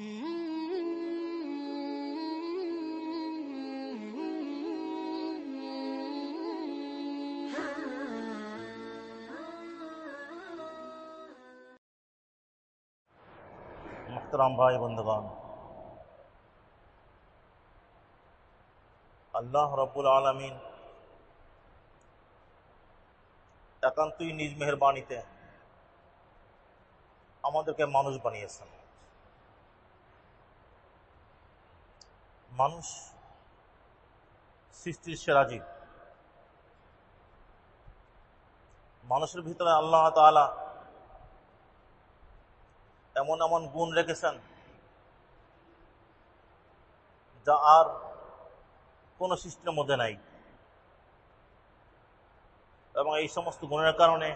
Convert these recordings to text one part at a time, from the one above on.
মোহতরাম ভাই বন্ধুগণ আল্লাহ রব্বুল আলমিন একান্তই নিজ মেহরবানিতে আমাদেরকে মানুষ বানিয়েছেন মানুষ সৃষ্টির সেরা জীব মানুষের ভিতরে আল্লাহ তালা এমন এমন গুণ রেখেছেন যা আর কোন সৃষ্টির মধ্যে নাই। এবং এই সমস্ত গুণের কারণে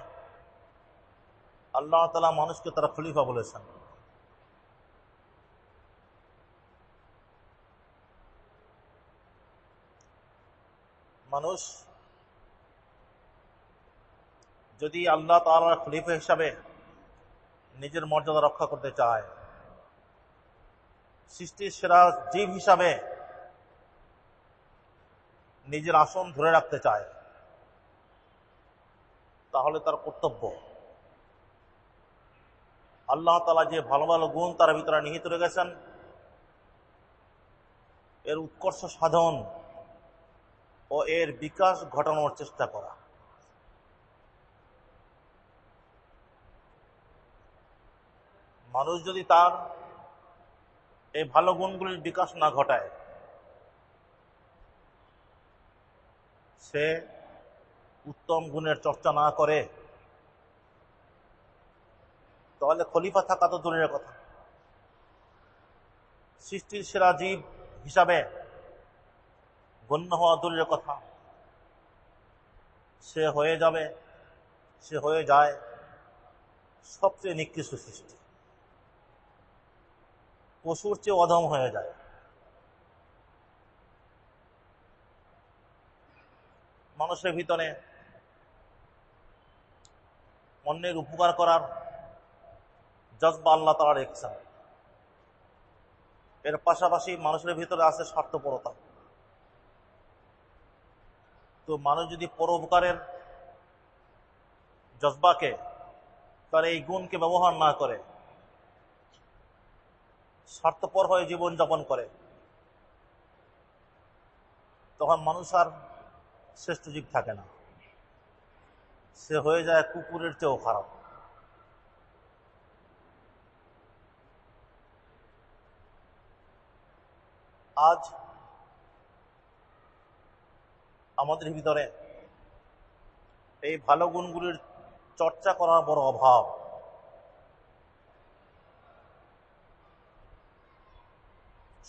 আল্লাহ তালা মানুষকে তারা খলিফা বলেছেন। মানুষ যদি আল্লাহ তালার খলিফা হিসাবে নিজের মর্যাদা রক্ষা করতে চায়, সৃষ্টির সেরা জীব হিসাবে নিজের আসন ধরে রাখতে চায়, তাহলে তার কর্তব্য। আল্লাহ তালা যে ভালো ভালো গুণ তার ভিতরে নিহিত রেখেছেন, এর উৎকর্ষ সাধন ও এর বিকাশ ঘটানোর চেষ্টা করা। মানুষ যদি তার এই ভালো গুণগুলির বিকাশ না ঘটায়, সে উত্তম গুণের চর্চা না করে, তাহলে খলিফা থাকা তো দূরের কথা। সৃষ্টির সেরা জীব হিসাবে গণ্য হওয়া দূরের কথা। সে হয়ে যাবে, সে হয়ে যায় সবচেয়ে নিকৃষ্ট সৃষ্টি। পশুর চেয়ে অধম হয়ে যায়। মানুষের ভিতরে অন্যের উপকার করার জজবা আল্লাহ তারা রেখেছেন এর পাশাপাশি মানুষের ভিতরে আছে স্বার্থপরতা। তো মানুষ যদি পরোপকারের জজবাকে তার এই গুণকে ব্যবহার না করে, স্বার্থপর হয়ে জীবনযাপন করে, তখন মানুষ আর শ্রেষ্ঠ জীব থাকে না। সে হয়ে যায় কুকুরের চেয়েও খারাপ। আজ আমাদের ভিতরে এই ভালো গুণগুলির চর্চা করার বড় অভাব।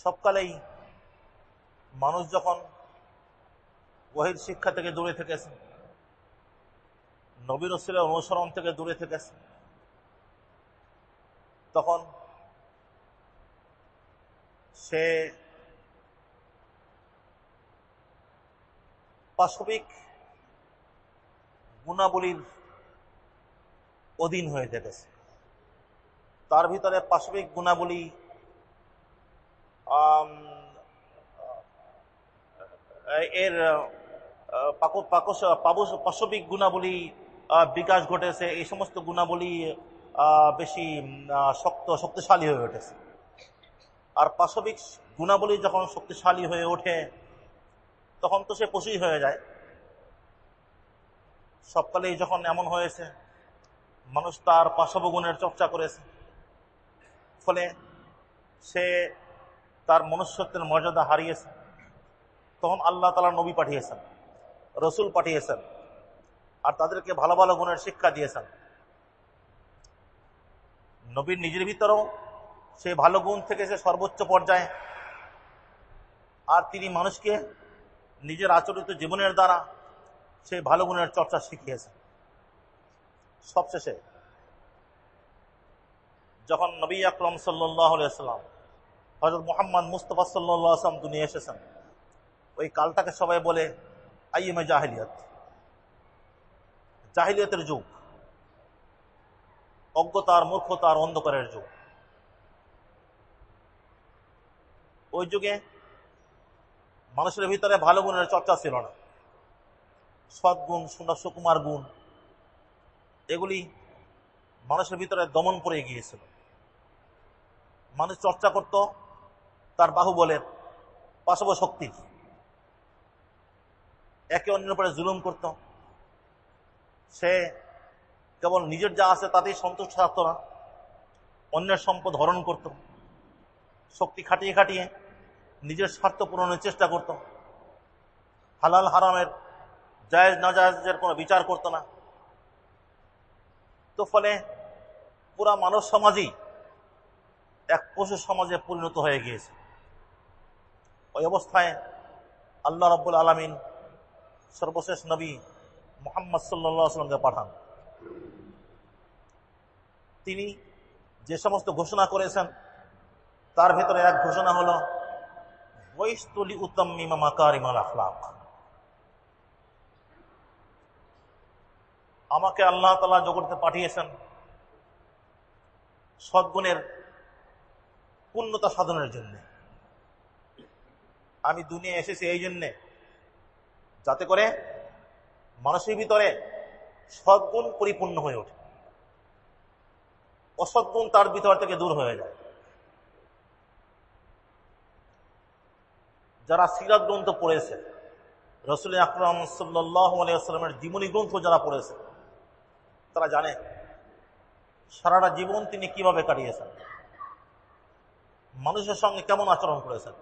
সবকালেই মানুষ যখন ওহির শিক্ষা থেকে দূরে থেকেছে নবীর রসুলের অনুসরণ থেকে দূরে থেকেছে, তখন সে পাশবিক গুণাবলীর অধীন হয়ে থেকেছে তার ভিতরে পাশবিক গুণাবলী এর পাশবিক গুণাবলী বিকাশ ঘটেছে। এই সমস্ত গুণাবলী বেশি শক্ত, শক্তিশালী হয়ে উঠেছে। আর পাশবিক গুণাবলী যখন শক্তিশালী হয়ে ওঠে তখন তো সে পশুই হয়ে যায়। সবকালেই যখন এমন হয়েছে, মানুষ তার পাশব গুণের চর্চা করেছে। ফলে সে তার মনুষ্যত্বের মর্যাদা হারিয়েছে। তখন আল্লাহ তালা নবী পাঠিয়েছেন, রসুল পাঠিয়েছেন, আর তাদেরকে ভালো ভালো গুণের শিক্ষা দিয়েছেন। নবীর নিজের ভিতরেও সে ভালো গুণ থেকে সে সর্বোচ্চ পর্যায়ে, আর তিনি মানুষকে নিজের আচরিত জীবনের দ্বারা সেই ভালো গুণের চর্চা শিখিয়েছেন সবশেষে, যখন নবী আকরম সাল্লাম হজরত মোহাম্মদ মুস্তফা সাল্লাম দুনিয়া এসেছেন, ওই কালটাকে সবাই বলে আইএমএ জাহিলিয়ত। জাহিলিয়তের যুগ, অজ্ঞতার মূর্খতার অন্ধকারের যুগ। ওই যুগে মানুষের ভিতরে ভালো গুণের চর্চা ছিল না। সদ্গুণ সুন্দর সুকুমার গুণ, এগুলি মানুষের ভিতরে দমন করে গিয়েছিল। মানুষ চর্চা করত, তার বাহুবলের পাশব শক্তির একে অন্যের উপরে জুলুম করত। সে কেবল নিজের যা আছে তাতেই সন্তুষ্ট থাকতো না, অন্যের সম্পদ হরণ করত। শক্তি খাটিয়ে খাটিয়ে নিজের স্বার্থ পূরণের চেষ্টা করত। হালাল, হারামের, জায়েজ না জায়েজের কোনো বিচার করত না। তো ফলে পুরা মানব সমাজই এক পশু সমাজে পরিণত হয়ে গিয়েছে। ওই অবস্থায় আল্লাহ রব্বুল আলমিন সর্বশেষ নবী মোহাম্মদ সাল্লামকে পাঠান। তিনি যে সমস্ত ঘোষণা করেছেন, তার ভিতরে এক ঘোষণা হল আমাকে আল্লাহ তালা জগতে পাঠিয়েছেন সদ্গুণের পূর্ণতা সাধনের জন্য। আমি দুনিয়া এসেছি এই জন্যে যাতে করে মানুষের ভিতরে সদ্গুণ পরিপূর্ণ হয়ে ওঠে। অসদ্গুণ তার ভিতর থেকে দূর হয়ে যায়। যারা সিরাত গ্রন্থ পড়েছে, রসুল আকরম সাল্লামের জীবনী গ্রন্থ যারা পড়েছে, তারা জানে সারাটা জীবন তিনি কীভাবে কাটিয়েছেন। মানুষের সঙ্গে কেমন আচরণ করেছেন।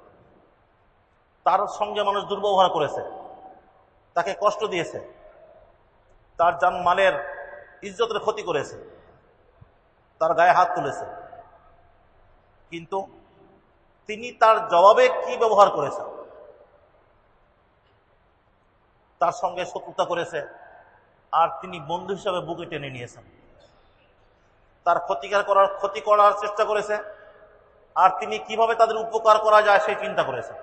তার সঙ্গে মানুষ দুর্ব্যবহার করেছে। তাকে কষ্ট দিয়েছে। তার যান মালের ইজ্জতের ক্ষতি করেছে। তার গায়ে হাত তুলেছে। কিন্তু তিনি তার জবাবে কি ব্যবহার করেছেন? তার সঙ্গে শত্রুতা করেছে আর তিনি বন্ধু হিসাবে বুকে টেনে নিয়েছেন। তার ক্ষতিকার করার ক্ষতি করার চেষ্টা করেছে আর তিনি কীভাবে তাদের উপকার করা যায় সেই চিন্তা করেছেন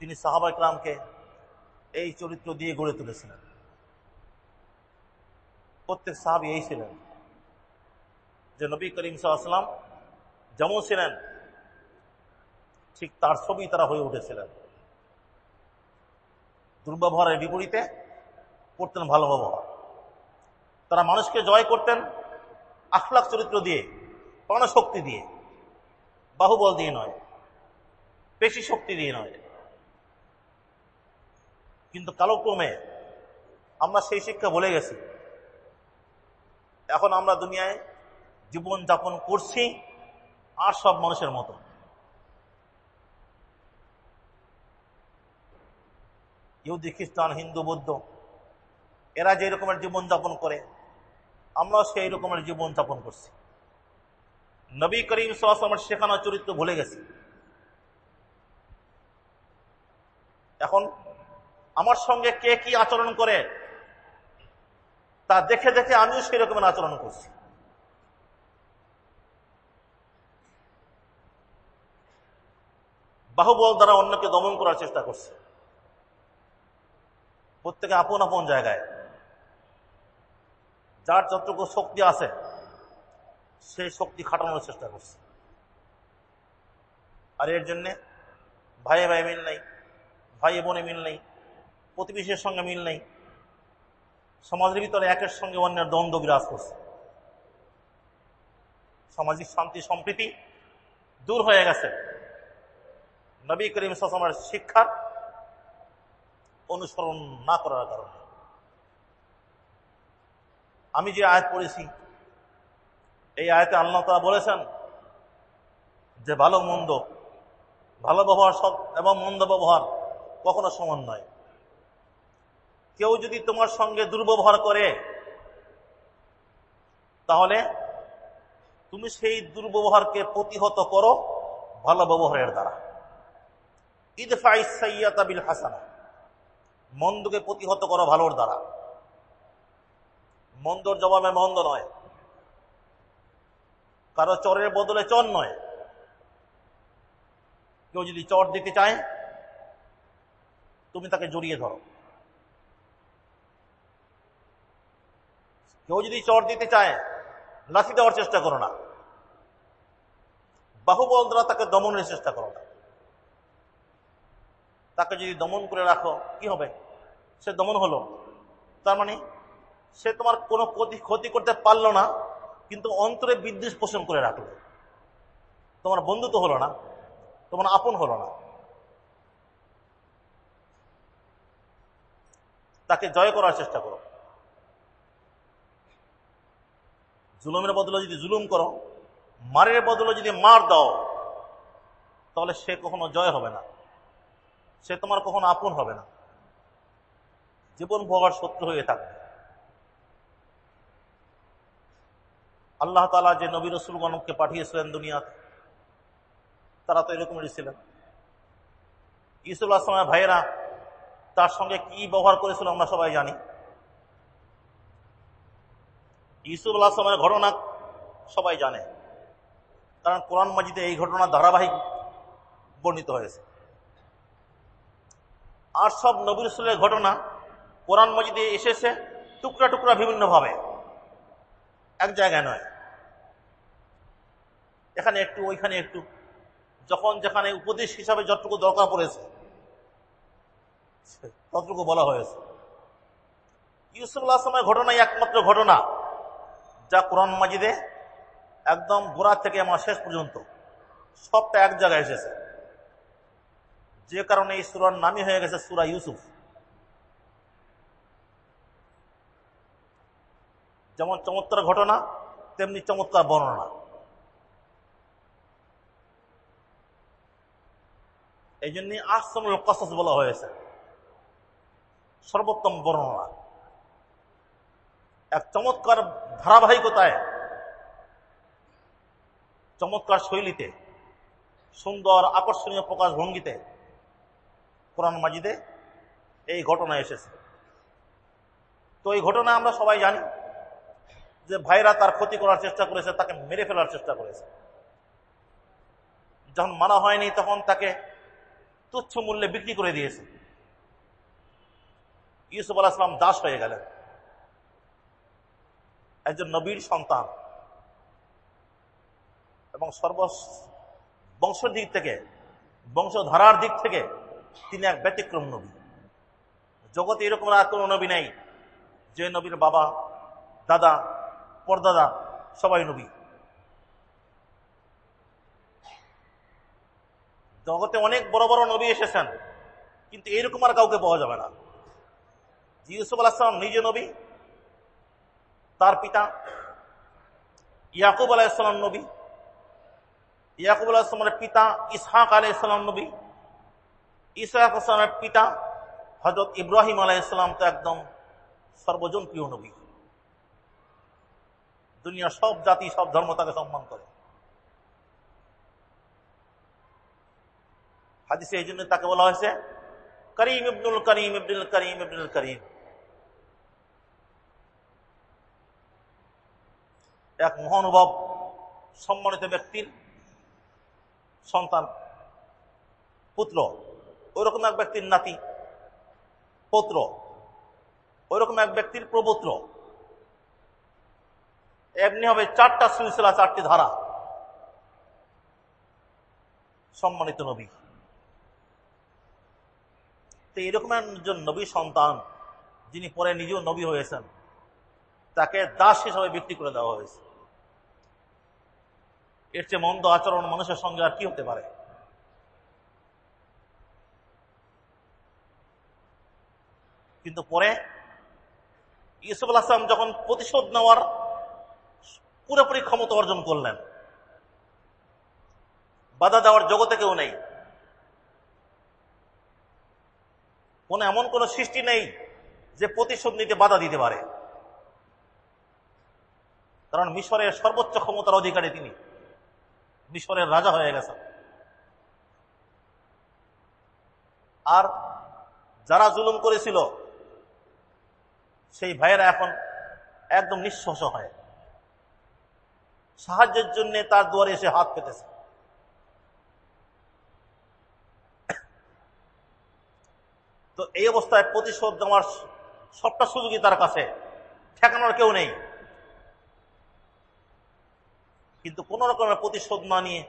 তিনি সাহাবা ইকরামকে এই চরিত্র দিয়ে গড়ে তুলেছিলেন। প্রত্যেক সাহাবি এই ছিলেন যে নবী করিম সাল্লাম যেমন ছিলেন ঠিক তার ছবি তারা হয়ে উঠেছিলেন। দুর্ব্যবহারের বিপরীতে করতেন ভালো ব্যবহার। তারা মানুষকে জয় করতেন আখলাখ চরিত্র দিয়ে প্রাণশক্তি দিয়ে। বাহুবল দিয়ে নয়, পেশি শক্তি দিয়ে নয়। কিন্তু কালক্রমে আমরা সেই শিক্ষা বলে গেছি। এখন আমরা দুনিয়ায় জীবন যাপন করছি আর সব মানুষের মতো। ইহুদি, খ্রিস্টান, হিন্দু, বৌদ্ধ, এরা যে রকমের জীবনযাপন করে, আমরাও সেই রকমের জীবনযাপন করছি। নবী করিম সালামের শেখানো চরিত্র ভুলে গেছি। এখন আমার সঙ্গে কে কি আচরণ করে, তা দেখে দেখে আমিও সেই রকমের আচরণ করছি। বাহুবল দ্বারা অন্যকে দমন করার চেষ্টা করছে। প্রত্যেকে আপন আপন জায়গায়। যার যতটুকু শক্তি আছে সেই শক্তি খাটানোর চেষ্টা করছে। আর এর জন্যে ভাই ভাই মিল নেই, ভাই বোনে মিল নেই, প্রতিবেশীর সঙ্গে মিল নেই। সমাজের ভিতরে একের সঙ্গে অন্যের দ্বন্দ্ব বিরাজ করছে। সামাজিক শান্তি সম্প্রীতি দূর হয়ে গেছে। নবী করিম সাসমের শিক্ষার অনুসরণ না করার কারণে। আমি যে আয়াত পড়েছি, এই আয়তে আল্লাহ তারা বলেছেন যে, ভালো মন্দ, ভালো ব্যবহার সব এবং মন্দ ব্যবহার কখনো সমান নয়। কেউ যদি তোমার সঙ্গে দুর্ব্যবহার করে, তাহলে তুমি সেই দুর্ব্যবহারকে প্রতিহত করো ভালো ব্যবহারের দ্বারা। ইদফাই সৈয়াতা বিল হাসানা। মন্দকে প্রতিহত করো ভালোর দ্বারা। মন্দর জবাবে মন্দ নয়। কারও চরের বদলে চর নয়। কেউ যদি চর দিতে চায়, তুমি তাকে জড়িয়ে ধরো। কেউ যদি চর দিতে চায়, লাথি দেওয়ার চেষ্টা করো না। বাহুবল দ্বারা তাকে দমনের চেষ্টা করো না। তাকে যদি দমন করে রাখো, কি হবে? সে দমন হলো। তার মানে সে তোমার কোনো ক্ষতি ক্ষতি করতে পারল না, কিন্তু অন্তরে বিদ্বেষ পোষণ করে রাখল। তোমার বন্ধু তো হলো না, তোমার আপন হলো না। তাকে জয় করার চেষ্টা করো। জুলুমের বদলে যদি জুলুম করো, মারের বদলে যদি মার দাও, তাহলে সে কখনো জয় হবে না। সে তোমার কখনো আপন হবে না। জীবন ভোগার শত্রু হয়ে থাকবে। আল্লাহ তালা যে নবী রসুলগণকে পাঠিয়েছিলেন দুনিয়াতে, তারা তো এরকমই ছিলেন। ইসুল আসলামের ভাইয়েরা তার সঙ্গে কি ব্যবহার করেছিল আমরা সবাই জানি। ইসুফ আসলামের ঘটনা সবাই জানে। কারণ কোরআন মাজিদে এই ঘটনা ধারাবাহিক বর্ণিত হয়েছে। আর সব নবীর রসুলের ঘটনা কোরআন মজিদে এসেছে টুকরা টুকরা বিভিন্নভাবে। এক জায়গায় নয়। এখানে একটু, ওইখানে একটু। যখন যেখানে উপদেশ হিসাবে যতটুকু দরকার পড়েছে, ততটুকু বলা হয়েছে। ইউসুফ আসলামের ঘটনাই একমাত্র ঘটনা যা কোরআন মাজিদে একদম গোড়া থেকে আমার শেষ পর্যন্ত সবটা এক জায়গায় এসেছে। যে কারণে এই সুরার নামই হয়ে গেছে সুরা ইউসুফ। যেমন চমৎকার ঘটনা, তেমনি চমৎকার বর্ণনা। এই জন্য আসমুল কসস বলা হয়েছে। সর্বোত্তম বর্ণনা। এক চমৎকার ধারাবাহিকতায়, চমৎকার শৈলীতে, সুন্দর আকর্ষণীয় প্রকাশ ভঙ্গিতে কোরআন মাজিদে এই ঘটনা এসেছে। তো এই ঘটনা আমরা সবাই জানি যে ভাইরা তার ক্ষতি করার চেষ্টা করেছে, তাকে মেরে ফেলার চেষ্টা করেছে। যখন মানা হয়নি তখন তাকে তুচ্ছ মূল্যে বিক্রি করে দিয়েছে। ইউসুফ আলাহিসাম দাস হয়ে গেলেন। একজন নবীর সন্তান। এবং সর্ব বংশের দিক থেকে, বংশধারার দিক থেকে তিনি এক ব্যতিক্রম নবী। জগতে এরকম আর কোনো নবী নাই, যে নবীর বাবা, দাদা, পরদাদা, সবাই নবী। জগতে অনেক বড় বড় নবী এসেছেন, কিন্তু এরকম আর কাউকে পাওয়া যাবে না। ইউসুফ আলাহিসাম নিজে নবী, তার পিতা, ইয়াকুব আলাইসালাম নবী, ইয়াকুব আলাহিসামের পিতা ইসহাক আলাইসালাম নবী ইসহাক আসলামের পিতা হজরত ইব্রাহিম আলাইসালাম তো একদম সর্বজন প্রিয় নবী। দুনিয়া সব জাতি, সব ধর্ম তাকে সম্মান করে। হাদিসে এই জন্য তাকে বলা হয়েছে, করিম ইবনুল করিম ইবনুল করিম ইবনুল করিম। এক মহানুভব, সম্মানিত ব্যক্তির সন্তান, পুত্র। ওইরকম এক ব্যক্তির নাতি, পুত্র ওইরকম এক ব্যক্তির প্রপুত্র। এমনি হবে চারটা সিলসিলা, চারটি ধারা। সম্মানিত নবী। তো এরকম একজন নবী সন্তান, যিনি পরে নিজেও নবী হয়েছেন, তাকে দাস হিসাবে বিক্রি করে দেওয়া হয়েছে। এর চেয়ে মন্দ আচরণ মানুষের সঙ্গে আর কি হতে পারে? কিন্তু পরে ইউসুফ আসলাম যখন প্রতিশোধ নেওয়ার পুরোপুরি ক্ষমতা অর্জন করলেন, বাধা দেওয়ার জগতে কেউ নেই। কোন এমন কোন সৃষ্টি নেই যে প্রতিশোধ নিতে বাধা দিতে পারে। কারণ মিশরের সর্বোচ্চ ক্ষমতার অধিকারী তিনি। মিশরের রাজা হয়ে গেছেন। আর যারা জুলুম করেছিল সেই ভাইয়েরা এখন একদম নিঃশ্বাস হয়। সাহায্যের জন্য তার দুয়ারে এসে হাত পেতেছে। তো এই অবস্থায় প্রতিশোধ দেওয়ার সবটা সুযোগই তার কাছে। ঠেকানোর কেউ নেই। কিন্তু কোন রকমের প্রতিশোধ না নিয়ে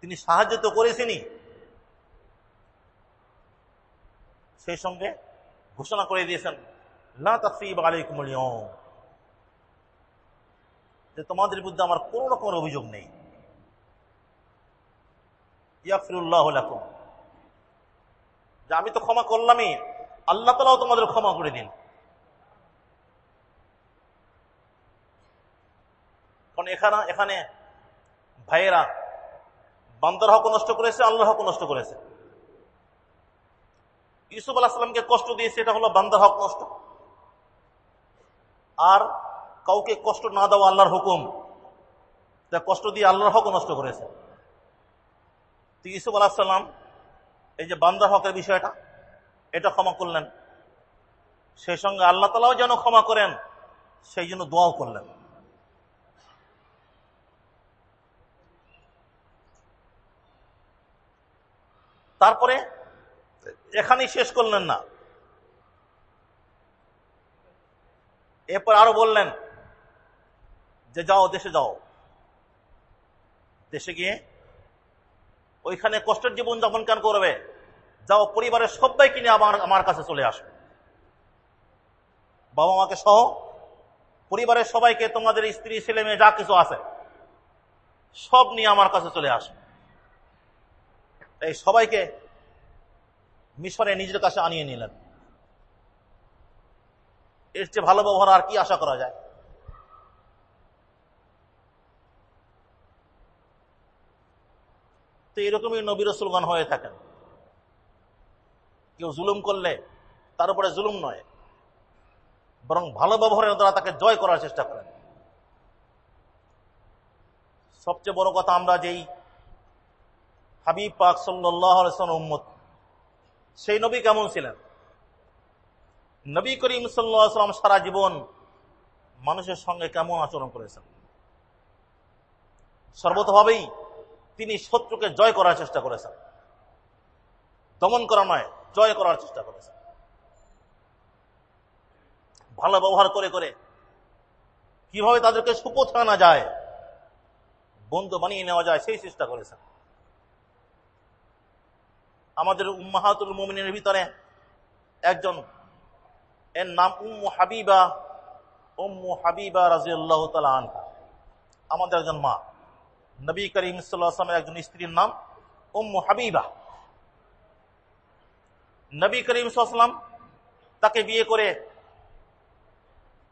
তিনি সাহায্য তো করেছেনই। সেই সঙ্গে ঘোষণা করে দিয়েছেন যে তোমাদের বিরুদ্ধে আমার কোন রকমের অভিযোগ নেই। যে আমি তো ক্ষমা করলামই, আল্লাহ তালাও তোমাদের ক্ষমা করে দিন। কারণ এখানে এখানে ভাইয়েরা, বান্দার হক নষ্ট করেছে আল্লাহ হক নষ্ট করেছে। ইউসুফ আলাহিসামকে কষ্ট দিয়েছে, এটা হলো বান্দার হক কষ্ট। আর কাউকে কষ্ট না দেওয়া আল্লাহর হুকুম। তা কষ্ট দিয়ে আল্লাহর হক নষ্ট করেছে। তো ইউসুফ আলাহিসাল্লাম এই যে বান্দার হকের বিষয়টা, এটা ক্ষমা করলেন। সেই সঙ্গে আল্লাহ তালাও যেন ক্ষমা করেন, সেই জন্য দোয়াও করলেন। তারপরে এখানেই শেষ করলেন না। এরপর আরও বললেন যে, যাও, দেশে যাও। দেশে গিয়ে ওইখানে কষ্টের জীবন যাপন কেন করবে? যাও, পরিবারের সবাই কিনে আমার আমার কাছে চলে আসো। বাবা মাকে সহ পরিবারের সবাইকে, তোমাদের স্ত্রী, ছেলে, মেয়ে, যা কিছু আছে, সব নিয়ে আমার কাছে চলে আসো। এই সবাইকে মিশরে নিজের কাছে আনিয়ে নিলেন। এর চেয়ে ভালো ব্যবহার আর কি আশা করা যায়? তো এরকমই নবীর রসুলগান হয়ে থাকেন। কেউ জুলুম করলে তার উপরে জুলুম নয়, বরং ভালো ব্যবহারের দ্বারা তাকে জয় করার চেষ্টা করেন। সবচেয়ে বড় কথা আমরা যেই হাবিব পাক সাল্লাম উম্মত সেই নবী কেমন ছিলেন? নবী করিম সাল্লাম সারা জীবন মানুষের সঙ্গে কেমন আচরণ করেছেন? সর্বতভাবেই তিনি শত্রুকে জয় করার চেষ্টা করেছেন। দমন করা নয়, জয় করার চেষ্টা করেছেন। ভালো ব্যবহার করে করে কীভাবে তাদেরকে সুপথ আনা যায়, বন্ধু বানিয়ে নেওয়া যায়, সেই চেষ্টা করেছেন। আমাদের উম্মাহাতুল মোমিনের ভিতরে একজন। এর নাম উম্মু হাবিবা। উম্মু হাবিবা রাজিউল্লাহ তালা আনহা। আমাদের একজন মা। নবী করিম সাল্লামের একজন স্ত্রীর নাম উম্মু হাবিবা। নবী করিম সাল্লাম তাকে বিয়ে করে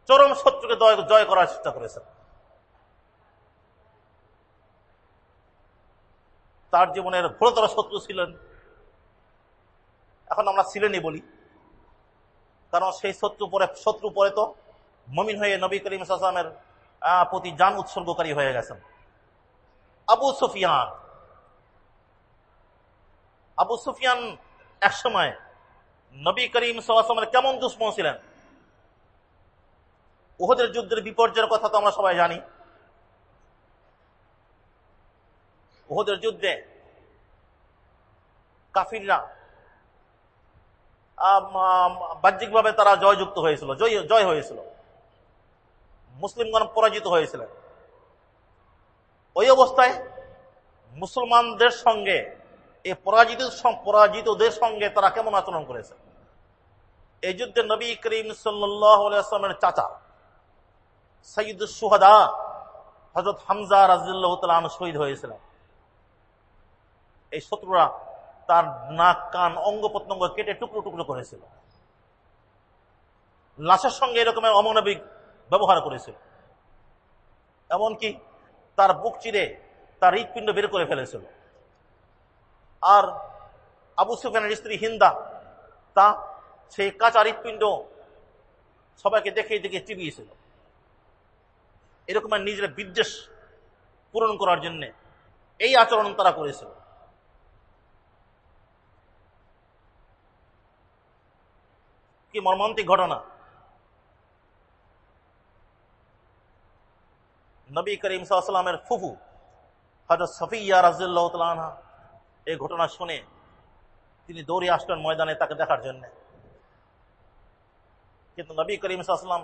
চরম শত্রুকে জয় করার চেষ্টা করেছেন। তার জীবনের ঘোরতর শত্রু ছিলেন এখন আমরা ছিলেনই বলি। কারণ সেই শত্রু পরে শত্রু পরে তো মমিন হয়ে নবী করিম সালামের প্রতি যান উৎসর্গকারী হয়ে গেছেন। আবু সুফিয়ান। আবু সুফিয়ান একসময় নবী করিম সালামের কেমন দুশ্মন ছিলেন? উহদের যুদ্ধের বিপর্যয়ের কথা তো আমরা সবাই জানি। উহদের যুদ্ধে কাফিররা বাহ্যিকভাবে তারা জয়যুক্ত হয়েছিল, জয় হয়েছিল। মুসলিমগণ পরাজিত হয়েছিলেন। ওই অবস্থায় মুসলমানদের সঙ্গে, এই পরাজিত পরাজিতদের সঙ্গে তারা কেমন আচরণ করেছে? এই যুদ্ধে নবী করিম সাল্লামের চাচা সঈদ সুহাদা হজরত হামজা রাজিল্লাহ শহীদ হয়েছিলেন। এই শত্রুরা তার নাক, কান, অঙ্গ প্রত্যঙ্গ কেটে টুকরো টুকরো করেছিল। লাশের সঙ্গে এরকমের অমানবিক ব্যবহার করেছিল এমনকি তার বুক চিরে তার হৃৎপিণ্ড বের করে ফেলেছিল। আর আবু সুফানের স্ত্রী হিন্দা, তা সেই কাঁচা হৃৎপিণ্ড সবাইকে দেখে দেখে চিবিয়েছিল। এরকম নিজের বিদ্বেষ পূরণ করার জন্য এই আচরণ তারা করেছিল। কি মর্মান্তিক ঘটনা? নবী করিম সাল্লামের ফুফু হজরত সফিয়া রাজিল্লাহ এই ঘটনা শুনে তিনি দৌড়ে আসলেন ময়দানে তাকে দেখার জন্য। কিন্তু নবী করিম সাল্লাম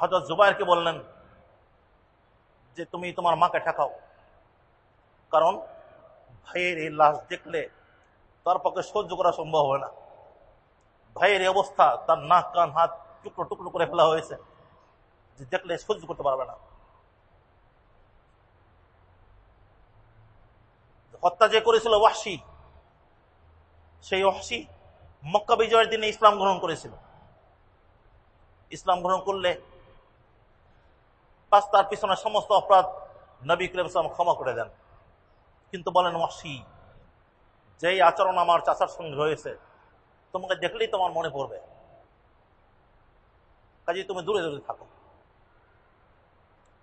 হজরত জুবাইরকে বললেন যে, তুমি তোমার মাকে ঠেকাও। কারণ ভাইয়ের এই লাশ দেখলে তার পক্ষে সহ্য করা সম্ভব হবে না। ভাইয়ের অবস্থা, তার নাক, কান, হাত টুকরো টুকরো করে ফেলা হয়েছে যে দেখলে সহ্য করতে পারবে না। হত্যা যে করেছিল ওয়াসি সেই ওয়াসি মক্কা বিজয়ের দিনে ইসলাম গ্রহণ করেছিল। ইসলাম গ্রহণ করলে পাঁচ তার পিছনে সমস্ত অপরাধ নবী করিম ক্ষমা করে দেন। কিন্তু বলেন ওয়াসি যেই আচরণ আমার চাচার সঙ্গে হয়েছে তোমাকে দেখলেই তোমার মনে পড়বে। কাজে, তুমি দূরে দূরে থাকো।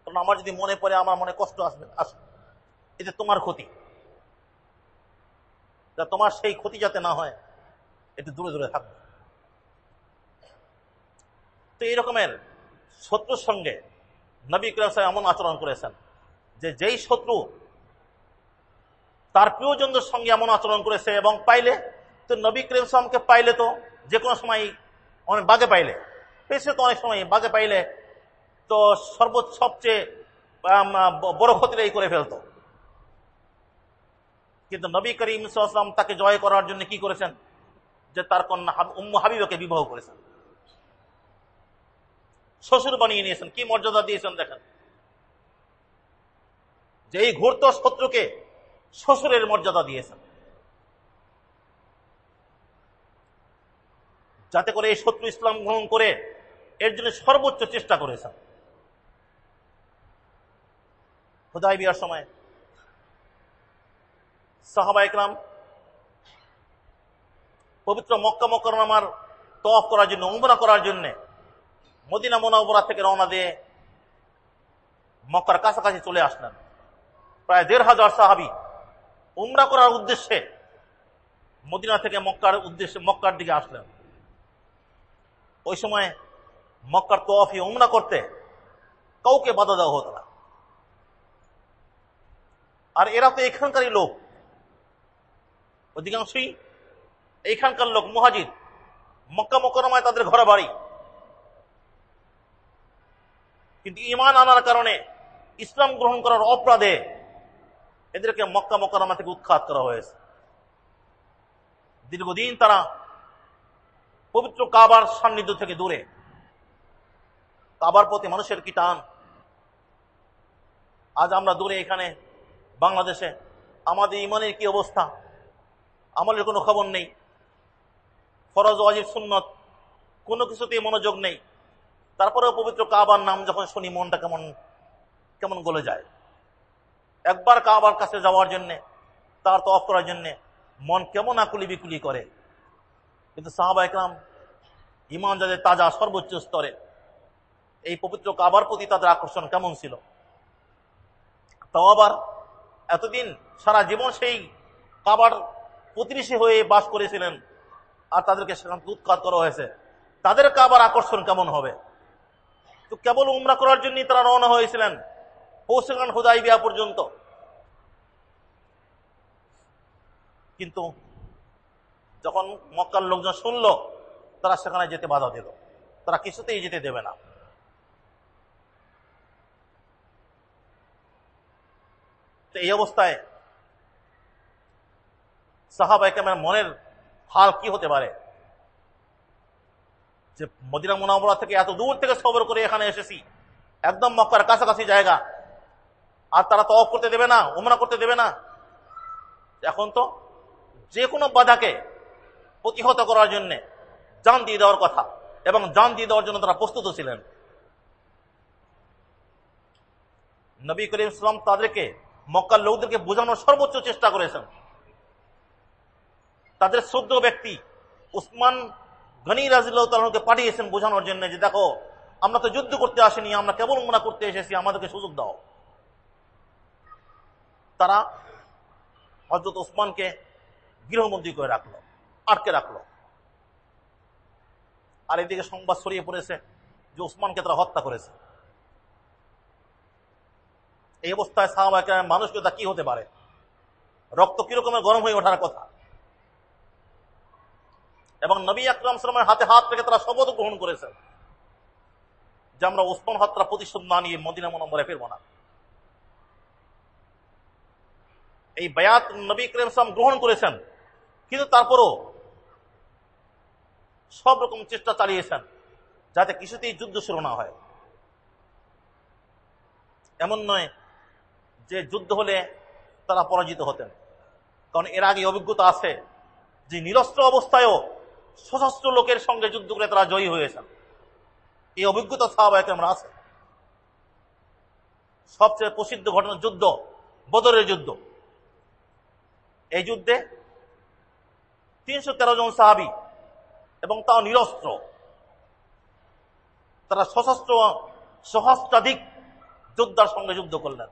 কারণ আমার যদি মনে পড়ে, আমার মনে কষ্ট আসবে আসবে। এতে তোমার ক্ষতি। তোমার সেই ক্ষতি যাতে না হয়, এতে দূরে দূরে থাকবে। তো এই রকমের শত্রুর সঙ্গে নবী করিম এমন আচরণ করেছেন যে যেই শত্রু তার প্রিয়জনদের সঙ্গে এমন আচরণ করেছে এবং পাইলে তো নবী করিম সালামকে পাইলে তো যে কোনো সময় অনেক বাগে পাইলে। পেয়েছে তো অনেক সময় বাগে পাইলে তো সর্বোচ্চ সবচেয়ে বড় ক্ষতিটাই করে ফেলতো। কিন্তু নবী করিম সাল্লাম তাকে জয় করার জন্য কি করেছেন? যে তার কন্যা উম্মু হাবিবাকে বিবাহ করেছেন। শ্বশুর বানিয়ে নিয়েছেন। কি মর্যাদা দিয়েছেন দেখেন। যে এই ঘুরত শত্রুকে শ্বশুরের মর্যাদা দিয়েছেন। যাতে করে এই শত্রু ইসলাম গ্রহণ করে এর জন্য সর্বোচ্চ চেষ্টা করেছেন। হুদাই বিয়ার সময় সাহাবা একরাম পবিত্র মক্কা মকরমার তফ করার জন্য, উমরা করার জন্য মদিনা মোনাবরা থেকে রওনা দিয়ে মক্কার কাছাকাছি চলে আসলেন। প্রায় দেড় হাজার সাহাবি উমরা করার উদ্দেশ্যে মদিনা থেকে মক্কার উদ্দেশ্যে মক্কার দিকে আসলেন ওই সময় মক্কার তোয়াফি উমরা করতে কাউকে বাধা দেওয়া হতো না। আর এরা তো এখানকারই লোক। অধিকাংশই এইখানকার লোক মহাজির। মক্কা মকরমায় তাদের ঘরে বাড়ি কিন্তু ইমান আনার কারণে ইসলাম গ্রহণ করার অপরাধে এদেরকে মক্কা মকরমা থেকে উৎখাত করা হয়েছে। দীর্ঘদিন তারা পবিত্র কাবার সান্নিধ্য থেকে দূরে। কাবার প্রতি মানুষের কি টান? আজ আমরা দূরে এখানে, বাংলাদেশে। আমাদের ইমানের কি অবস্থা? আমলের কোনো খবর নেই। ফরজ, ওয়াজিব, সুন্নত, কোনো কিছুতেই মনোযোগ নেই। তারপরেও পবিত্র কাবার নাম যখন শুনি, মনটা কেমন কেমন গলে যায়। একবার কাবার কাছে যাওয়ার জন্যে, তার তফ করার জন্যে মন কেমন আকুলি বিকুলি করে। কিন্তু সাহাবা একরাম ইমান যাদের তাজা সর্বোচ্চ স্তরে, এই পবিত্র কাবার প্রতি তাদের আকর্ষণ কেমন ছিল? তাও আবার এতদিন সারা জীবন সেই কাবার প্রতিবেশী হয়ে বাস করেছিলেন আর তাদেরকে সেখান উৎখাত করা হয়েছে। তাদের কাবার আকর্ষণ কেমন হবে? তো কেবল উমরা করার জন্যই তারা রওনা হয়েছিলেন। পৌঁছেগান হুদাই বিয়া পর্যন্ত। কিন্তু যখন মক্কার লোকজন শুনল, তারা সেখানে যেতে বাধা দিল। তারা কিছুতেই যেতে দেবে না। তো এই অবস্থায় সাহাবাইকামের মনের হাল কি হতে পারে? যে মদিনা মোনামরা থেকে এত দূর থেকে সবর করে এখানে এসেছি। একদম মক্কার কাছাকাছি জায়গা। আর তারা তো অফ করতে দেবে না, উমরা করতে দেবে না। এখন তো যে কোনো বাধাকে প্রতিহত করার জন্য জান দিয়ে দেওয়ার কথা এবং জান দিয়ে দেওয়ার জন্য তারা প্রস্তুত ছিলেন। নবী করিম ইসলাম তাদেরকে, মক্কার লোকদেরকে বোঝানোর সর্বোচ্চ চেষ্টা করেছেন। তাদের শ্রদ্ধ ব্যক্তি উসমান গনি রাজিল্লাহকে পাঠিয়েছেন বোঝানোর জন্য যে, দেখো, আমরা তো যুদ্ধ করতে আসিনি, আমরা কেবল মনে করতে এসেছি, আমাদেরকে সুযোগ দাও। তারা হজরত ওসমানকে গৃহমন্ত্রী করে রাখল, আটকে রাখল। আর এদিকে সংবাদ ছড়িয়ে পড়েছে যে ওসমানকে তারা হত্যা করেছে। এই অবস্থায় সাহাবাহিক মানুষকে তা কি হতে পারে? রক্ত কিরকমের গরম হয়ে ওঠার কথা? এবং নবী আকরাম সালামের হাতে হাত রেখে তারা শপথ গ্রহণ করেছেন যে আমরা ওসমান হত্যা প্রতিশোধ না নিয়ে মদিনা মনম্বরে ফিরবো না। এই বায়াত নবী করিম সালাম গ্রহণ করেছেন। কিন্তু তারপরও সব রকম চেষ্টা চালিয়েছেন, যাতে কিছুতেই যুদ্ধ শুরু না হয়। এমন নয় যে যুদ্ধ হলে তারা পরাজিত হতেন। কারণ এর আগে অভিজ্ঞতা আছে যে নিরস্ত্র অবস্থায়ও সশস্ত্র লোকের সঙ্গে যুদ্ধ করে তারা জয়ী হয়েছেন। এই অভিজ্ঞতা সাহাবাহিক আমরা আছে। সবচেয়ে প্রসিদ্ধ ঘটনা যুদ্ধ, বদরের যুদ্ধ। এই যুদ্ধে তিনশো তেরো জন সাহাবি এবং তাও নিরস্ত্র। তারা সশস্ত্র সহস্রাধিক যোদ্ধার সঙ্গে যুদ্ধ করলেন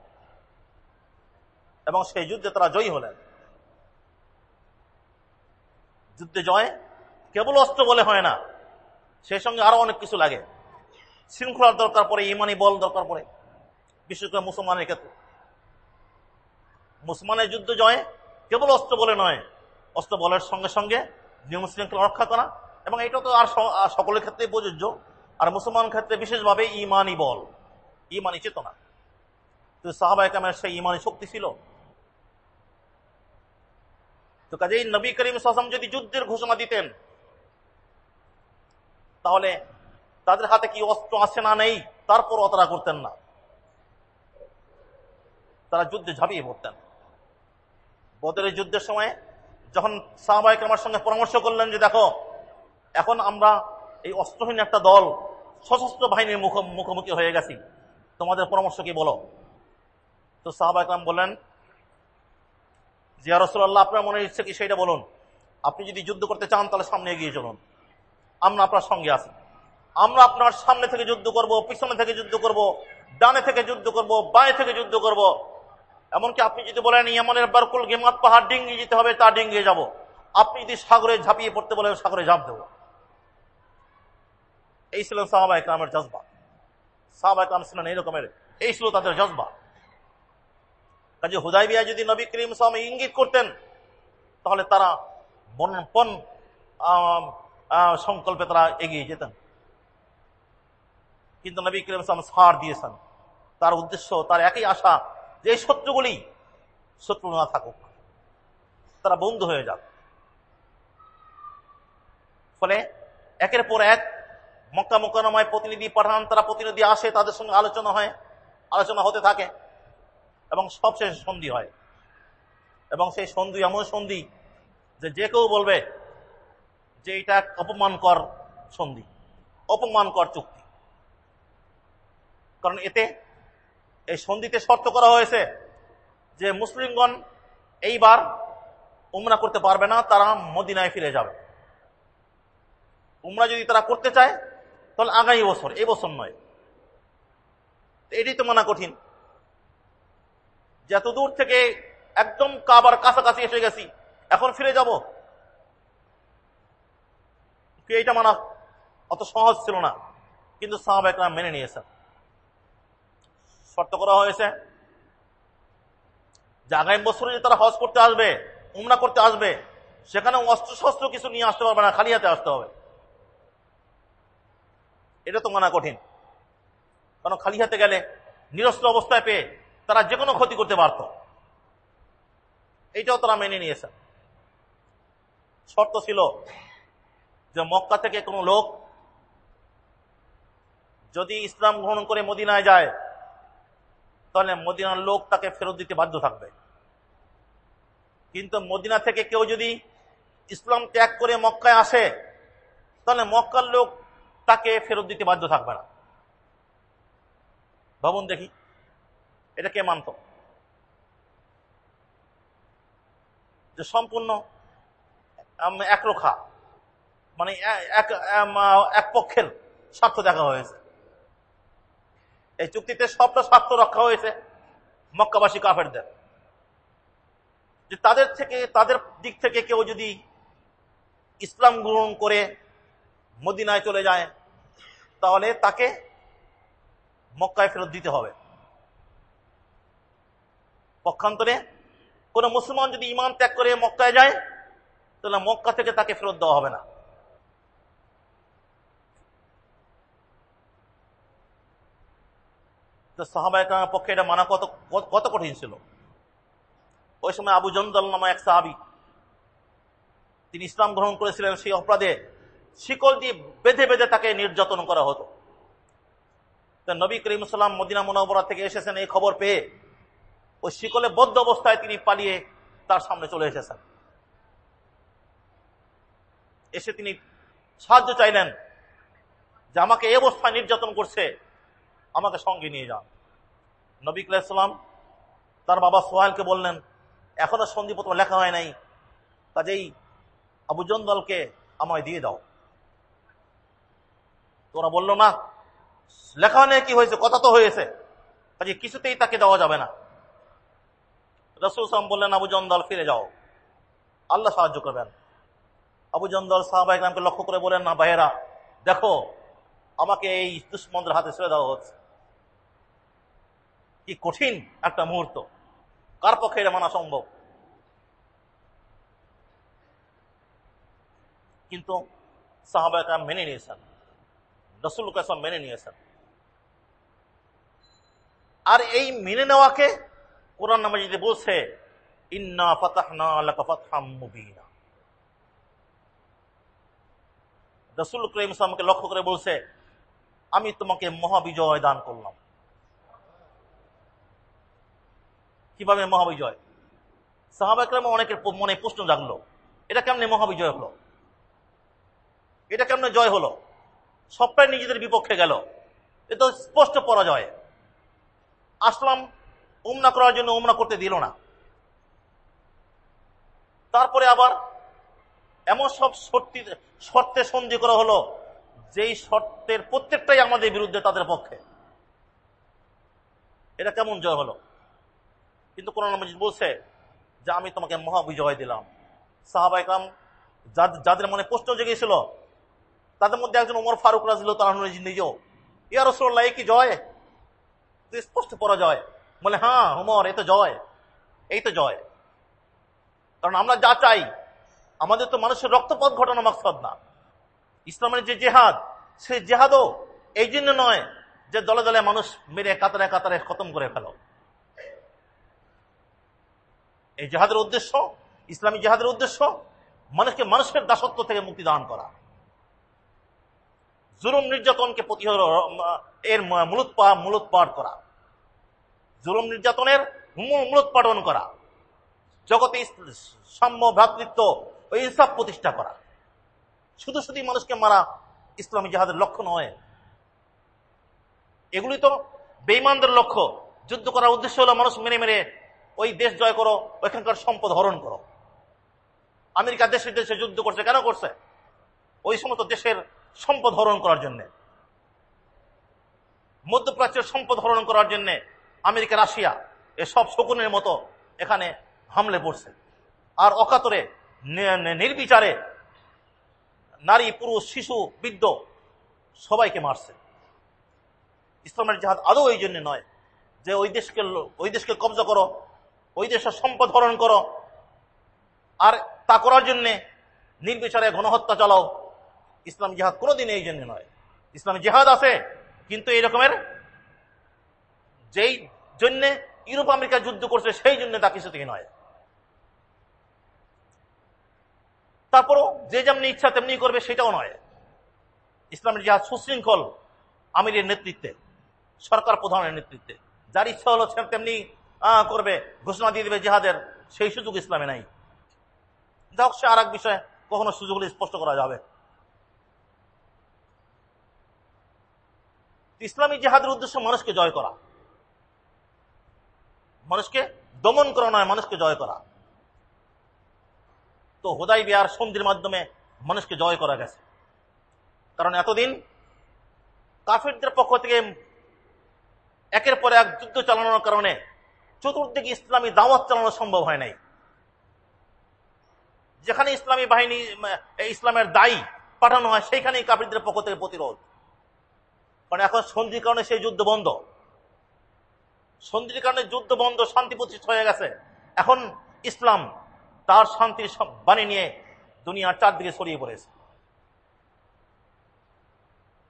এবং সেই যুদ্ধে তারা জয়ী হলেন। যুদ্ধে জয় কেবল অস্ত্র বলে হয় না, সেই সঙ্গে আরও অনেক কিছু লাগে। শৃঙ্খলার দরকার পড়ে, ইমানি বল দরকার পড়ে, বিশেষ করে মুসলমানের ক্ষেত্রে। মুসলমানের যুদ্ধ জয় কেবল অস্ত্র বলে নয়, অস্ত্র বলের সঙ্গে সঙ্গে নিয়ম শৃঙ্খলা রক্ষা করা। এবং এটা তো আর সকলের ক্ষেত্রে প্রযোজ্য। আর মুসলমান ক্ষেত্রে বিশেষভাবে ইমানি বল ইমানি চেতনা। তো সাহাবাই কামের সেই ইমানি শক্তি ছিল। তো কাজেই নবী করিম সাসম যদি যুদ্ধের ঘোষণা দিতেন, তাহলে তাদের হাতে কি অস্ত্র আছে না নেই তারপর তারা করতেন না। তারা যুদ্ধে ঝাঁপিয়ে পড়তেন। বদরের যুদ্ধের সময় যখন সাহবাহিক আমার সঙ্গে পরামর্শ করলেন যে দেখো, এখন আমরা এই অস্ত্রহীন একটা দল, সশস্ত্র বাহিনীর মুখোমুখি হয়ে গেছি। তোমাদের পরামর্শ কি বলো? তো সাহাবাহাম বললেন, জিয়া রসুল্লাহ আপনার মনে ইচ্ছে কি সেইটা বলুন? আপনি যদি যুদ্ধ করতে চান, তাহলে সামনে এগিয়ে চলুন। আমরা আপনার সঙ্গে আছি। আমরা আপনার সামনে থেকে যুদ্ধ করব, পিছনে থেকে যুদ্ধ করব, ডানে থেকে যুদ্ধ করব, বাঁয়ে থেকে যুদ্ধ করব। এমনকি আপনি যদি বলেন ইয়ামানের বারকুল গেমাত পাহাড় ডিঙ্গিয়ে যেতে হবে, তা ডিঙ্গিয়ে যাব। আপনি যদি সাগরে ঝাঁপিয়ে পড়তে বলেন, সাগরে ঝাঁপ দেব। এই ছিলেন সাহাবা ইকরামের জজবা। সাহাবা ইকরাম ছিলেন এইরকমের এই ছিল তাদের জজবা। কাজে হুদাই বিয়া যদি নবী করিম সালাম ইঙ্গিত করতেন, তাহলে তারা বনপন সংকল্পে তারা এগিয়ে যেতেন। কিন্তু নবী করিম সালাম সার দিয়েছেন। তার উদ্দেশ্য, তার একই আশা যে শত্রুগুলি শত্রু না থাকুক, তারা বন্ধু হয়ে যাক। ফলে একের পর এক মক্কা মোকানমায় প্রতিনিধি পাঠান, তারা প্রতিনিধি আসে, তাদের সঙ্গে আলোচনা হয়, আলোচনা হতে থাকে এবং সবশেষ সন্ধি হয়। এবং সেই সন্ধি এমন সন্ধি যে যে কেউ বলবে যে এটা অপমানকর সন্ধি, অপমানকর চুক্তি। কারণ এতে এই সন্ধিতে শর্ত করা হয়েছে যে মুসলিমগণ এইবার উমরা করতে পারবে না, তারা মদিনায় ফিরে যাবে। উমরা যদি তারা করতে চায়, তাহলে আগামী বছর, এই বছর নয়। এটি তো মানা কঠিন। যত দূর থেকে একদম কাবার কাছাকাছি এসে গেছি, এখন ফিরে যাব। এইটা মানা অত সহজ ছিল না। কিন্তু সাহাব একরাম মেনে নিয়েছেন। শর্ত করা হয়েছে। যে আগামী বছরে যে তারা হজ করতে আসবে, উমরা করতে আসবে, সেখানে অস্ত্র শস্ত্র কিছু নিয়ে আসতে পারবে না, খালি হাতে আসতে হবে। এটা তো মানা কঠিন। কারণ খালি হাতে গেলে নিরস্ত্র অবস্থায় পেয়ে তারা যে কোনো ক্ষতি করতে পারত। এইটাও তারা মেনে নিয়েছে। শর্ত ছিল যে মক্কা থেকে কোনো লোক যদি ইসলাম গ্রহণ করে মদিনায় যায় তাহলে মদিনার লোক তাকে ফেরত দিতে বাধ্য থাকবে। কিন্তু মদিনা থেকে কেউ যদি ইসলাম ত্যাগ করে মক্কায় আসে, তাহলে মক্কার লোক তাকে ফেরত দিতে বাধ্য থাকবে না। ভাবুন দেখি, এটা কে মানত? যে সম্পূর্ণ একরোখা মানে এক পক্ষের স্বার্থ দেখা হয়েছে। এই চুক্তিতে সবটা স্বার্থ রক্ষা হয়েছে মক্কাবাসী কাফেরদের। যে তাদের থেকে, তাদের দিক থেকে কেউ যদি ইসলাম গ্রহণ করে মদিনায় চলে যায়, তাহলে তাকে মক্কায় ফেরত দিতে হবে। পক্ষান্তরে কোন মুসলমান যদি ইমান ত্যাগ করে মক্কায় যায়, তাহলে মক্কা থেকে তাকে ফেরত দেওয়া হবে না। তো সাহাবাহিক পক্ষে এটা মানা কত কত কঠিন ছিল। ওই সময় আবু জন্দল নামা এক সাহাবি, তিনি ইসলাম গ্রহণ করেছিলেন, সেই অপরাধে শিকল দিয়ে বেঁধে বেঁধে তাকে নির্যাতন করা হতো। নবী করিম সাল্লাম মদিনা মোনাবরা থেকে এসেছেন, এই খবর পেয়ে ওই শিকলে বদ্ধ অবস্থায় তিনি পালিয়ে তার সামনে চলে এসেছেন। এসে তিনি সাহায্য চাইলেন যে আমাকে এ অবস্থায় নির্যাতন করছে। আমাকে সঙ্গে নিয়ে যান। নবী সাল্লাম তার বাবা সোহাইলকে বললেন, এখনও সন্ধিপত্র লেখা হয় নাই। কাজেই আবু জন্দলকে আমায় দিয়ে দাও। তোরা বলল, না, লেখা নেই, কি হয়েছে? কথা তো হয়েছে। কাজে কিছুতেই তাকে দেওয়া যাবে না। রসুল সাম বললেন, আবু জন্দল, ফিরে যাও। আল্লাহ সাহায্য করবেন। আবু জন্দল সাহাবা ইকরামকে লক্ষ্য করে বলেন না, ভাইয়েরা, দেখো আমাকে এই দুষ্মন্দের হাতে ছেড়ে দেওয়া হচ্ছে। কি কঠিন একটা মুহূর্ত। কার পক্ষে এটা মানা সম্ভব? কিন্তু সাহাবায়করা মেনে নিয়েছেন। রসুল কাসম মেনে নিয়েছেন। আর এই মেনে নেওয়াকে কোরআন নামে যদি বলছে, ইন্না ফাতাহনা রসুল করিম ইসলামকে লক্ষ্য করে বলছে আমি তোমাকে মহাবিজয় দান করলাম। কীভাবে মহাবিজয়? সাহাবাকরাম অনেকের মনে প্রশ্ন জাগলো, এটা কেমনে মহাবিজয় হলো? এটা কেমনে জয় হলো? সবটাই নিজেদের বিপক্ষে গেল। এ তো স্পষ্ট পরাজয়। আসলাম উমনা করার জন্য উমনা করতে দিল না। তারপরে আবার এমন সব শর্তি শর্তে সন্ধি করা হলো যেই শর্তের প্রত্যেকটাই আমাদের বিরুদ্ধে তাদের পক্ষে। এটা কেমন জয় হলো? কিন্তু কোরআন মজিদ বলছে, যে আমি তোমাকে মহাবিজয় দিলাম। সাহাবাইকাম যাদের মনে প্রশ্ন জেগেছিল, তাদের মধ্যে একজন ওমর ফারুক রাজিল তার নিজেও, ইয়া রসল্লাহ কি জয়? স্পষ্ট পরাজয় বলে হ্যাঁ হুমর এ তো জয়, এই তো জয়। কারণ আমরা যা চাই, আমাদের তো মানুষের রক্তপথ ঘটানো মাকসদ না। ইসলামের যে জেহাদ, সে জেহাদও এই জন্য নয় যে দলে দলে মানুষ মেরে কাতারে কাতারে খতম করে ফেল। এই জেহাদের উদ্দেশ্য, ইসলামী জেহাদের উদ্দেশ্য, মানুষকে মানুষের দাসত্ব থেকে মুক্তি দান করা। জুলুম নির্যাতনকে প্রতিহত, এর মূলত মূলোৎপাট করা। জুলুম নির্যাতনের মূলোৎপাটন করা। জগতে সাম্য ভ্রাতৃত্ব ও ইনসাফ প্রতিষ্ঠা করা। শুধু শুধু মানুষকে মারা ইসলামী জাহাদের লক্ষ্য নয়। এগুলি তো বেইমানদের লক্ষ্য। যুদ্ধ করার উদ্দেশ্য হলো মানুষ মেরে মেরে ওই দেশ জয় করো, ওইখানকার সম্পদ হরণ করো। আমেরিকা দেশের দেশে যুদ্ধ করছে, কেন করছে? ওই সমস্ত দেশের সম্পদ হরণ করার জন্য। মধ্যপ্রাচ্যের সম্পদ হরণ করার জন্য আমেরিকা, রাশিয়া এসব শকুনের মতো এখানে হামলে পড়ছে। আর অকাতরে নির্বিচারে নারী, পুরুষ, শিশু, বৃদ্ধ সবাইকে মারছে। ইসলামের জাহাজ আদৌ এই জন্য নয় যে ওই দেশকে ওই দেশকে কবজা করো, ওই দেশের সম্পদ হরণ করো, আর তা করার জন্যে নির্বিচারে গণহত্যা চালাও। ইসলাম জেহাদ কোনোদিন এই জন্য নয়। ইসলাম জেহাদ আছে, কিন্তু এই রকমের যেই জন্যে ইউরোপ, আমেরিকা যুদ্ধ করছে, সেই জন্য তা কিছু থেকে নয়। তারপরও যে যেমনি ইচ্ছা তেমনি করবে সেটাও নয়। ইসলামের জাহাজ সুশৃঙ্খল আমিরের নেতৃত্বে, সরকার প্রধানের নেতৃত্বে। যার ইচ্ছা হলো তেমনি করবে, ঘোষণা দিয়ে দেবে জেহাদের, সেই সুযোগ ইসলামে নাই। যাক, সে আর এক বিষয়ে কখনো সুযোগ হলে স্পষ্ট করা যাবে। ইসলামী জেহাদের উদ্দেশ্য মানুষকে জয় করা। মানুষকে দমন করা নয়, মানুষকে জয় করা। তো হোদাই বিহার সন্ধির মাধ্যমে মানুষকে জয় করা গেছে। কারণ এতদিন কাফিরদের পক্ষ থেকে একের পর এক যুদ্ধ চালানোর কারণে চতুর্দিকে ইসলামী দাওয়াত চালানো সম্ভব হয় নাই। যেখানে ইসলামী বাহিনী ইসলামের দায়ী পাঠানো হয়, সেইখানেই কাফিরদের পক্ষ থেকে প্রতিরোধ। কারণ এখন সন্ধির কারণে সেই যুদ্ধ বন্ধ। সন্ধির কারণে যুদ্ধ বন্ধ, শান্তি প্রতিষ্ঠা হয়ে গেছে। এখন ইসলাম তার শান্তির বাণী নিয়ে দুনিয়ার চারদিকে ছড়িয়ে পড়েছে।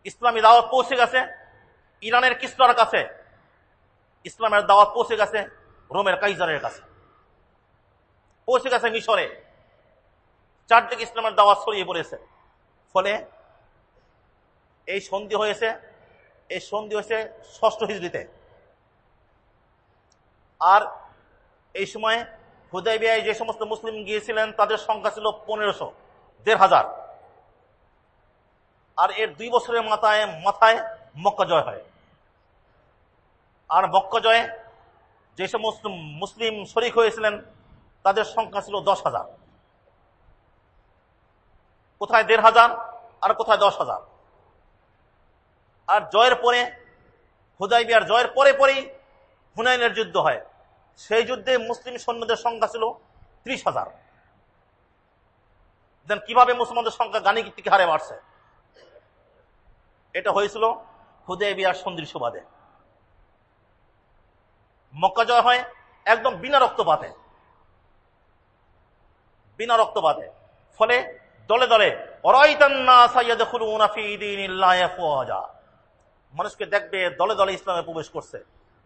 ইসলামী দাওয়াত পৌঁছে গেছে, ইরানের কিসরার কাছে, ইসলামের দাওয়াত পৌঁছে গেছে রোমের কাইজারের কাছে। পৌঁছে গেছে মিশরে, চারদিকে ইসলামের দাওয়াত ছড়িয়ে পড়েছে। ফলে এই সন্ধি হয়েছে, এই সন্ধি হয়েছে ষষ্ঠ হিজড়িতে। আর এই সময় হুদাইবিয়ায় যে সমস্ত মুসলিম গিয়েছিলেন, তাদের সংখ্যা ছিল পনেরোশো, দেড় হাজার। আর এর দুই বছরের মাথায় মাথায় মক্কা জয় হয়। আর মক্কা জয়ে যে সমস্ত মুসলিম শরিক হয়েছিলেন, তাদের সংখ্যা ছিল দশ হাজার। কোথায় দেড় হাজার, আর কোথায় দশ হাজার। আর জয়ের পরে হুদাই বিয়ার জয়ের পরে পরেই হুনাইনের যুদ্ধ হয়। সেই যুদ্ধে মুসলিম সৈন্যদের সংখ্যা ছিল ত্রিশ হাজার। দেন কীভাবে মুসলমানদের সংখ্যা গানিক হারে বাড়ছে? এটা হয়েছিল হুদয় বিয়ার সন্ধির সুবাদে। মক্কা জয় হয় একদম বিনা রক্তপাতে। বিনা রক্তপাতে। ফলে দলে দলে মানুষকে দেখবে দলে দলে ইসলামে প্রবেশ করছে।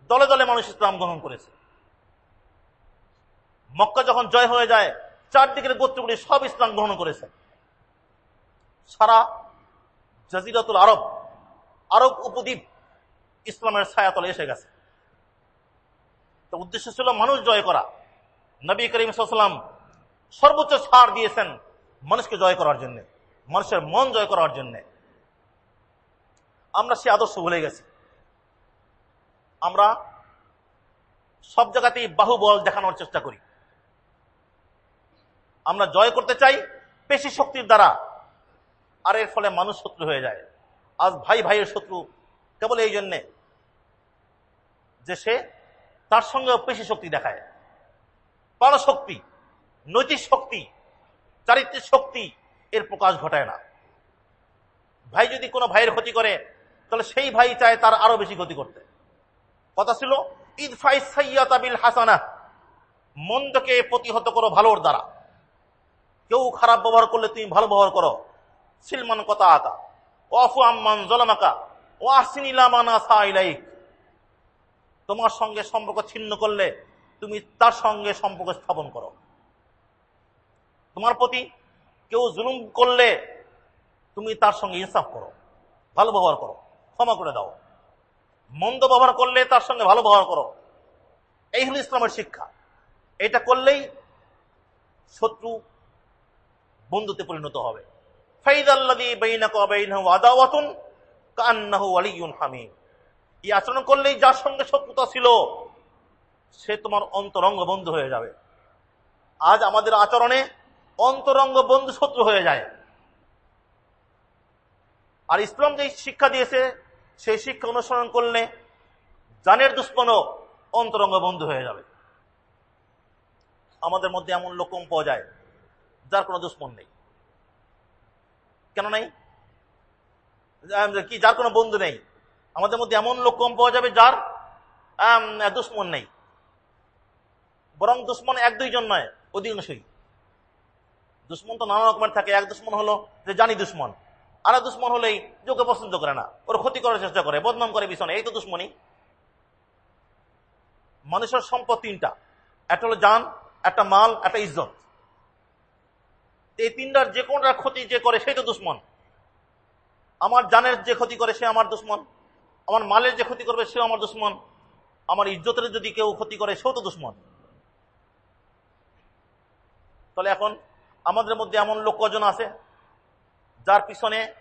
দলে দলে মানুষ ইসলাম গ্রহণ করেছে। মক্কা যখন জয় হয়ে যায়, চারদিকের গোত্রগুলি সব ইসলাম গ্রহণ করেছে। সারা জাজিরাতুল আরব আরব উপদ্বীপ ইসলামের ছায়াতলে এসে গেছে। তো উদ্দেশ্য ছিল মানুষ জয় করা। নবী করিম সাল্লাম সর্বোচ্চ ছাড় দিয়েছেন মানুষকে জয় করার জন্য, মানুষের মন জয় করার জন্য। আমরা সে আদর্শ ভুলে গেছি। আমরা সব জায়গাতেই বাহুবল দেখানোর চেষ্টা করি। আমরা জয় করতে চাই পেশি শক্তির দ্বারা। আর এর ফলে মানুষ শত্রু হয়ে যায়। আজ ভাই ভাইয়ের শত্রু কেবল এই জন্যে যে সে তার সঙ্গে পেশি শক্তি দেখায়। শক্তি নৈতিক শক্তি, চারিত্রিক শক্তি এর প্রকাশ ঘটায় না। ভাই যদি কোনো ভাইয়ের ক্ষতি করে, তাহলে সেই ভাই চায় তার আরও বেশি ক্ষতি করতে। কথা ছিল, ইদফাই সৈয়াতাবিল হাসানা মন্দকে প্রতিহত করো ভালোর দ্বারা। কেউ খারাপ ব্যবহার করলে তুমি ভালো ব্যবহার করো। সিলমান কথা আতা। ওয়াফু আম্মান জলামাকা। ও সাইলাইক তোমার সঙ্গে সম্পর্ক ছিন্ন করলে তুমি তার সঙ্গে সম্পর্ক স্থাপন করো। তোমার প্রতি কেউ জুলুম করলে তুমি তার সঙ্গে ইনসাফ করো। ভালো ব্যবহার করো। ক্ষমা করে দাও। মন্দ ব্যবহার করলে তার সঙ্গে ভালো ব্যবহার করো। এই হল ইসলামের শিক্ষা। এটা করলেই শত্রু বন্ধুতে পরিণত হবে। এই আচরণ করলেই যার সঙ্গে শত্রুতা ছিল, সে তোমার অন্তরঙ্গ বন্ধু হয়ে যাবে। আজ আমাদের আচরণে অন্তরঙ্গ বন্ধু শত্রু হয়ে যায়। আর ইসলাম যে শিক্ষা দিয়েছে, সেই শিক্ষা অনুসরণ করলে জানের দুষ্পনও অন্তরঙ্গ বন্ধু হয়ে যাবে। আমাদের মধ্যে এমন লোক পাওয়া যায় যার কোনো দুশ্মন নেই। কেন নাই? কি, যার কোনো বন্ধু নেই। আমাদের মধ্যে এমন লোক কম পাওয়া যাবে যার দুশ্মন নেই। বরং দুশ্মন এক দুইজন নয়, অধিকাংশই। দুশ্মন তো নানা রকমের থাকে। এক দুশ্মন হলো যে জানি দুশ্মন আর দুশ্মন হলেই যোগে পছন্দ করে না। ওর ক্ষতি করার চেষ্টা করে, বদনাম করে পিছনে। এই তো দুশ্মনী মানুষের সম্পদ তিনটা। একটা হলো যান একটা মাল, একটা ইজ্জত। এই তিনটার যে কোনটা ক্ষতি যে করে সেই তো দুশ্মন। আমার জানের যে ক্ষতি করে সে আমার দুশ্মন। আমার মালের যে ক্ষতি করবে সেও আমার দুশ্মন। আমার ইজ্জতের যদি কেউ ক্ষতি করে সেও তো দুশ্মন। তাহলে এখন আমাদের মধ্যে এমন লোক কজন আছে যার পিছনে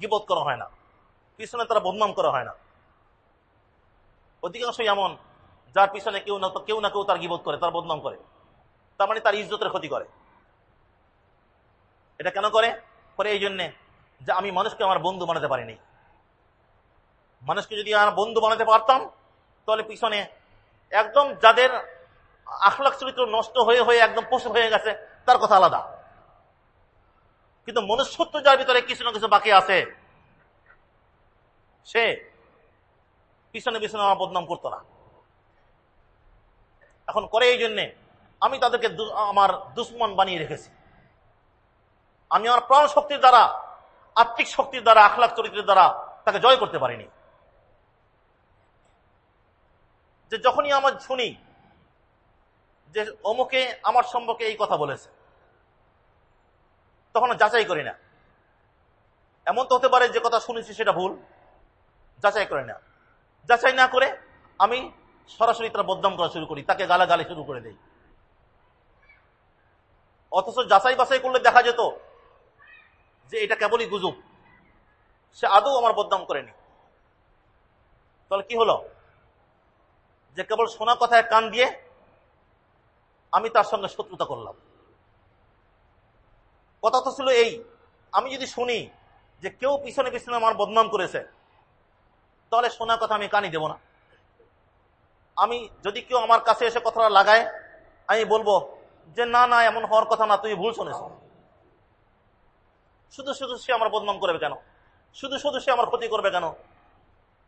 গিবোধ করা হয় না। পিছনে তারা বদনাম করা হয় না। অধিকাংশই এমন, যার পিছনে কেউ না কেউ না কেউ তার গিবোধ করে, তার বদনাম করে। তার মানে তার ইজ্জতের ক্ষতি করে। এটা কেন করে? করে এই জন্যে যে আমি মানুষকে আমার বন্ধু বানাতে পারিনি। মানুষকে যদি আমার বন্ধু বানাতে পারতাম, তাহলে পিছনে একদম যাদের আখলাখ চরিত্র নষ্ট হয়ে হয়ে একদম পশু হয়ে গেছে, তার কথা আলাদা। কিন্তু মনুষ্যত্ব যার ভিতরে কিছু না কিছু বাকি আছে, সে পিছনে পিছনে আমার বদনাম করতো না। এখন করে এই জন্যে আমি তাদেরকে আমার দুশ্মন বানিয়ে রেখেছি। আমি আমার প্রাণ শক্তির দ্বারা, আত্মিক শক্তির দ্বারা, আখলাখ চরিত্রের দ্বারা তাকে জয় করতে পারিনি। যে যখনই আমার শুনি যে অমুকে আমার সম্পর্কে এই কথা বলেছে তখন যাচাই করি না। এমন তো হতে পারে যে কথা শুনেছি সেটা ভুল, যাচাই করে না। যাচাই না করে আমি সরাসরি তার বদনাম করা শুরু করি, তাকে গালাগালি শুরু করে দেই। অথচ যাচাই বাছাই করলে দেখা যেত যে এটা কেবলই গুজব। সে আদৌ আমার বদনাম করেনি। তাহলে কি হলো? যে কেবল শোনা কথায় কান দিয়ে আমি তার সঙ্গে শত্রুতা করলাম। কথা তো ছিল এই, আমি যদি শুনি যে কেউ পিছনে পিছনে আমার বদনাম করেছে, তাহলে শোনা কথা আমি কানি দেব না। আমি যদি কেউ আমার কাছে এসে কথাটা লাগায়, আমি বলব যে না না, এমন হওয়ার কথা না, তুমি ভুল শুনেছ। শুধু শুধু সে আমার বদনাম করবে কেন? শুধু শুধু সে আমার ক্ষতি করবে কেন?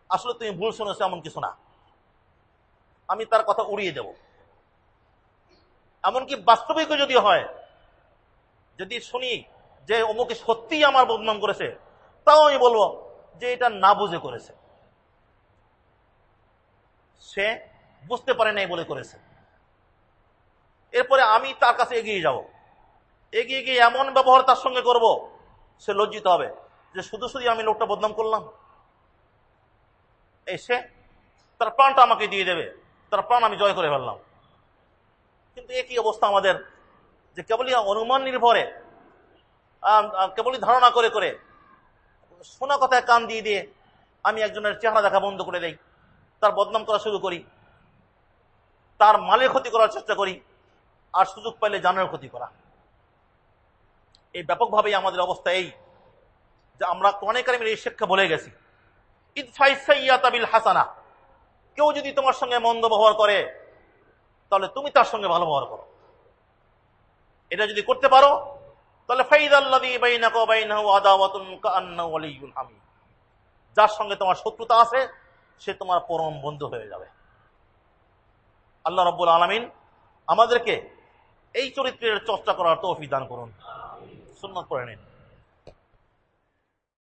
আসলে তুমি ভুল শুনেছো এমন কিছু না। আমি তার কথা উড়িয়ে দেব। এমনকি বাস্তবিক যদি হয়, যদি শুনি যে অমুকে সত্যি আমার বদনাম করেছে, তাও আমি বলব যে এটা না বুঝে করেছে। সে বুঝতে পারে নাই বলে করেছে। এরপরে আমি তার কাছে এগিয়ে যাব। এগিয়ে গিয়ে এমন ব্যবহার তার সঙ্গে করব সে লজ্জিত হবে যে শুধু শুধু আমি লোকটা বদনাম করলাম। এসে তার প্রাণটা আমাকে দিয়ে দেবে। তার প্রাণ আমি জয় করে ফেললাম। কিন্তু একই অবস্থা আমাদের, যে কেবলই অনুমান নির্ভরে কেবলই ধারণা করে করে, শোনা কথায় কান দিয়ে দিয়ে আমি একজনের চেহারা দেখা বন্ধ করে দেই, তার বদনাম করা শুরু করি, তার মালের ক্ষতি করার চেষ্টা করি, আর সুযোগ পাইলে জানের ক্ষতি করা। এই ব্যাপকভাবেই আমাদের অবস্থা এই, যে আমরা অনেক এই শিক্ষা বলে গেছি। ইদফাইসাইয়াতাবিল হাসানা। কেউ যদি তোমার সঙ্গে মন্দ ব্যবহার করে, তাহলে তুমি তার সঙ্গে ভালো ব্যবহার করো। এটা যদি করতে পারো, তাহলে যার সঙ্গে তোমার শত্রুতা আছে, সে তোমার পরম বন্ধু হয়ে যাবে। আল্লাহ রব্বুল আলমিন আমাদেরকে এই চরিত্রের চর্চা করার তৌফি দান করুন। সুন্নত করে নিন